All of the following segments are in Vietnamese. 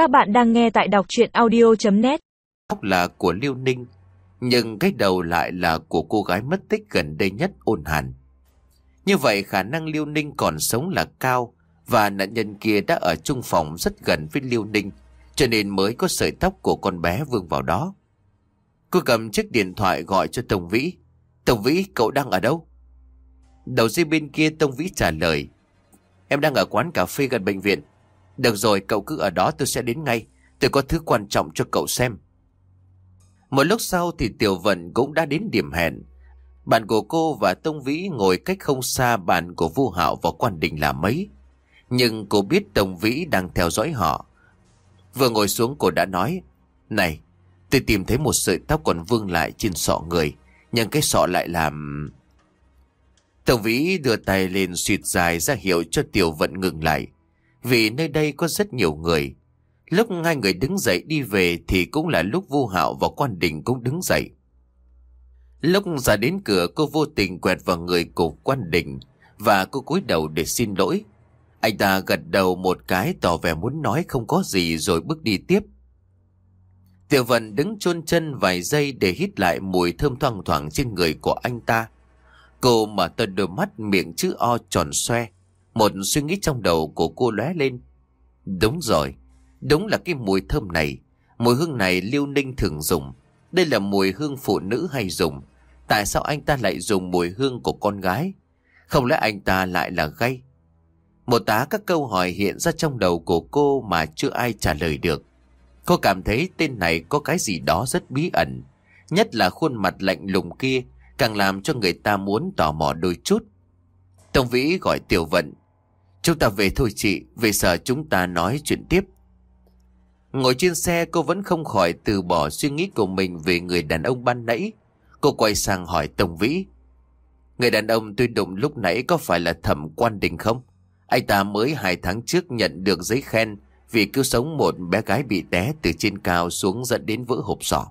Các bạn đang nghe tại đọc chuyện audio.net Tóc là của Liêu Ninh, nhưng cái đầu lại là của cô gái mất tích gần đây nhất ôn hàn. Như vậy khả năng Liêu Ninh còn sống là cao và nạn nhân kia đã ở chung phòng rất gần với Liêu Ninh cho nên mới có sợi tóc của con bé vương vào đó. Cô cầm chiếc điện thoại gọi cho Tông Vĩ. Tông Vĩ, cậu đang ở đâu? Đầu dây bên kia Tông Vĩ trả lời. Em đang ở quán cà phê gần bệnh viện. Được rồi, cậu cứ ở đó tôi sẽ đến ngay. Tôi có thứ quan trọng cho cậu xem. Một lúc sau thì Tiểu Vận cũng đã đến điểm hẹn. Bạn của cô và Tông Vĩ ngồi cách không xa bàn của Vu Hạo và Quan Đình là mấy. Nhưng cô biết Tông Vĩ đang theo dõi họ. Vừa ngồi xuống cô đã nói, Này, tôi tìm thấy một sợi tóc còn vương lại trên sọ người, nhưng cái sọ lại làm... Tông Vĩ đưa tay lên suyệt dài ra hiệu cho Tiểu Vận ngừng lại. Vì nơi đây có rất nhiều người. Lúc hai người đứng dậy đi về thì cũng là lúc Vu Hạo và Quan Đình cũng đứng dậy. Lúc ra đến cửa, cô vô tình quẹt vào người của Quan Đình và cô cúi đầu để xin lỗi. Anh ta gật đầu một cái tỏ vẻ muốn nói không có gì rồi bước đi tiếp. Tiểu Vận đứng chôn chân vài giây để hít lại mùi thơm thoang thoảng trên người của anh ta. Cô mở to đôi mắt miệng chữ O tròn xoe. Một suy nghĩ trong đầu của cô lóe lên. Đúng rồi, đúng là cái mùi thơm này. Mùi hương này Liêu Ninh thường dùng. Đây là mùi hương phụ nữ hay dùng. Tại sao anh ta lại dùng mùi hương của con gái? Không lẽ anh ta lại là gay? Một tá các câu hỏi hiện ra trong đầu của cô mà chưa ai trả lời được. Cô cảm thấy tên này có cái gì đó rất bí ẩn. Nhất là khuôn mặt lạnh lùng kia càng làm cho người ta muốn tò mò đôi chút. Tông Vĩ gọi Tiểu Vận. Chúng ta về thôi chị, về sở chúng ta nói chuyện tiếp. Ngồi trên xe cô vẫn không khỏi từ bỏ suy nghĩ của mình về người đàn ông ban nãy. Cô quay sang hỏi tổng Vĩ. Người đàn ông tôi đụng lúc nãy có phải là thẩm quan đình không? Anh ta mới hai tháng trước nhận được giấy khen vì cứu sống một bé gái bị té từ trên cao xuống dẫn đến vỡ hộp sọ.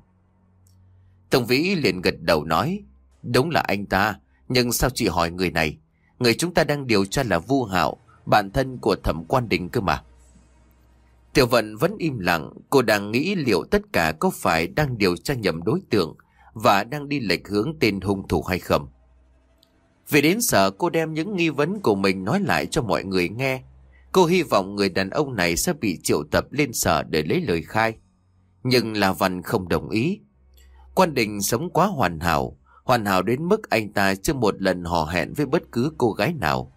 tổng Vĩ liền gật đầu nói, đúng là anh ta, nhưng sao chị hỏi người này? Người chúng ta đang điều tra là Vu Hạo, bạn thân của thẩm quan đình cơ mà. Tiểu vận vẫn im lặng, cô đang nghĩ liệu tất cả có phải đang điều tra nhầm đối tượng và đang đi lệch hướng tên hung thủ hay không. vì đến sợ cô đem những nghi vấn của mình nói lại cho mọi người nghe. Cô hy vọng người đàn ông này sẽ bị triệu tập lên sở để lấy lời khai. Nhưng là Văn không đồng ý. Quan đình sống quá hoàn hảo, hoàn hảo đến mức anh ta chưa một lần hò hẹn với bất cứ cô gái nào.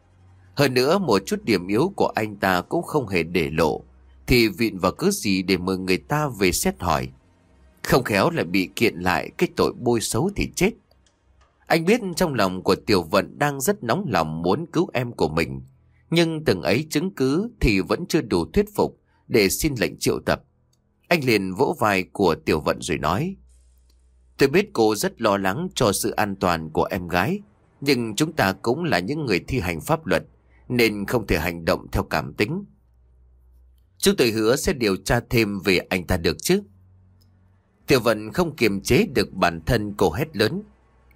Hơn nữa một chút điểm yếu của anh ta cũng không hề để lộ, thì vịn vào cứ gì để mời người ta về xét hỏi. Không khéo lại bị kiện lại cái tội bôi xấu thì chết. Anh biết trong lòng của Tiểu Vận đang rất nóng lòng muốn cứu em của mình. Nhưng từng ấy chứng cứ thì vẫn chưa đủ thuyết phục để xin lệnh triệu tập. Anh liền vỗ vai của Tiểu Vận rồi nói. Tôi biết cô rất lo lắng cho sự an toàn của em gái. Nhưng chúng ta cũng là những người thi hành pháp luật nên không thể hành động theo cảm tính. Chúng tôi hứa sẽ điều tra thêm về anh ta được chứ. Tiểu Vận không kiềm chế được bản thân cô hét lớn.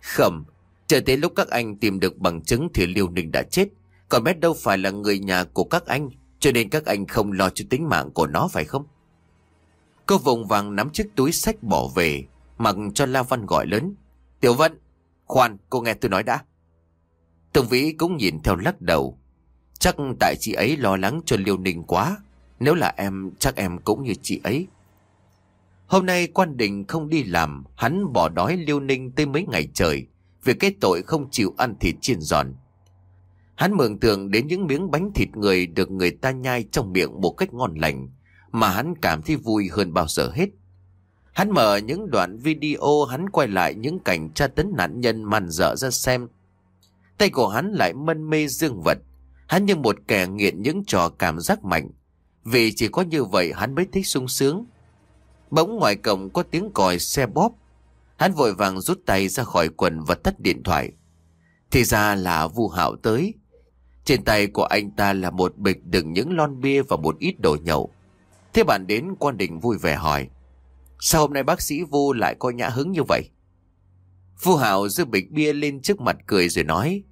Không, chờ tới lúc các anh tìm được bằng chứng thì Liêu Ninh đã chết. Còn bé đâu phải là người nhà của các anh, cho nên các anh không lo cho tính mạng của nó phải không? Cô vùng vàng nắm chiếc túi sách bỏ về, mặc cho La Văn gọi lớn. Tiểu Vận, khoan, cô nghe tôi nói đã. Tùng Vĩ cũng nhìn theo lắc đầu. Chắc tại chị ấy lo lắng cho Liêu Ninh quá. Nếu là em, chắc em cũng như chị ấy. Hôm nay quan đình không đi làm, hắn bỏ đói Liêu Ninh tới mấy ngày trời, vì cái tội không chịu ăn thịt chiên giòn. Hắn mường tượng đến những miếng bánh thịt người được người ta nhai trong miệng một cách ngon lành, mà hắn cảm thấy vui hơn bao giờ hết. Hắn mở những đoạn video hắn quay lại những cảnh tra tấn nạn nhân màn dở ra xem. Tay của hắn lại mân mê dương vật, hắn như một kẻ nghiện những trò cảm giác mạnh. Vì chỉ có như vậy hắn mới thích sung sướng. Bỗng ngoài cổng có tiếng còi xe bóp. Hắn vội vàng rút tay ra khỏi quần và tắt điện thoại. Thì ra là Vu Hạo tới. Trên tay của anh ta là một bịch đựng những lon bia và một ít đồ nhậu. Thế bạn đến quan đình vui vẻ hỏi. Sao hôm nay bác sĩ Vu lại coi nhã hứng như vậy? Vu Hạo giơ bịch bia lên trước mặt cười rồi nói.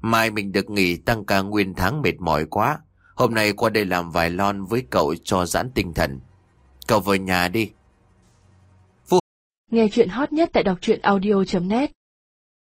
Mai mình được nghỉ tăng ca nguyên tháng mệt mỏi quá. Hôm nay qua đây làm vài lon với cậu cho giãn tinh thần. Cậu về nhà đi. Nghe chuyện hot nhất tại đọc truyện audio.net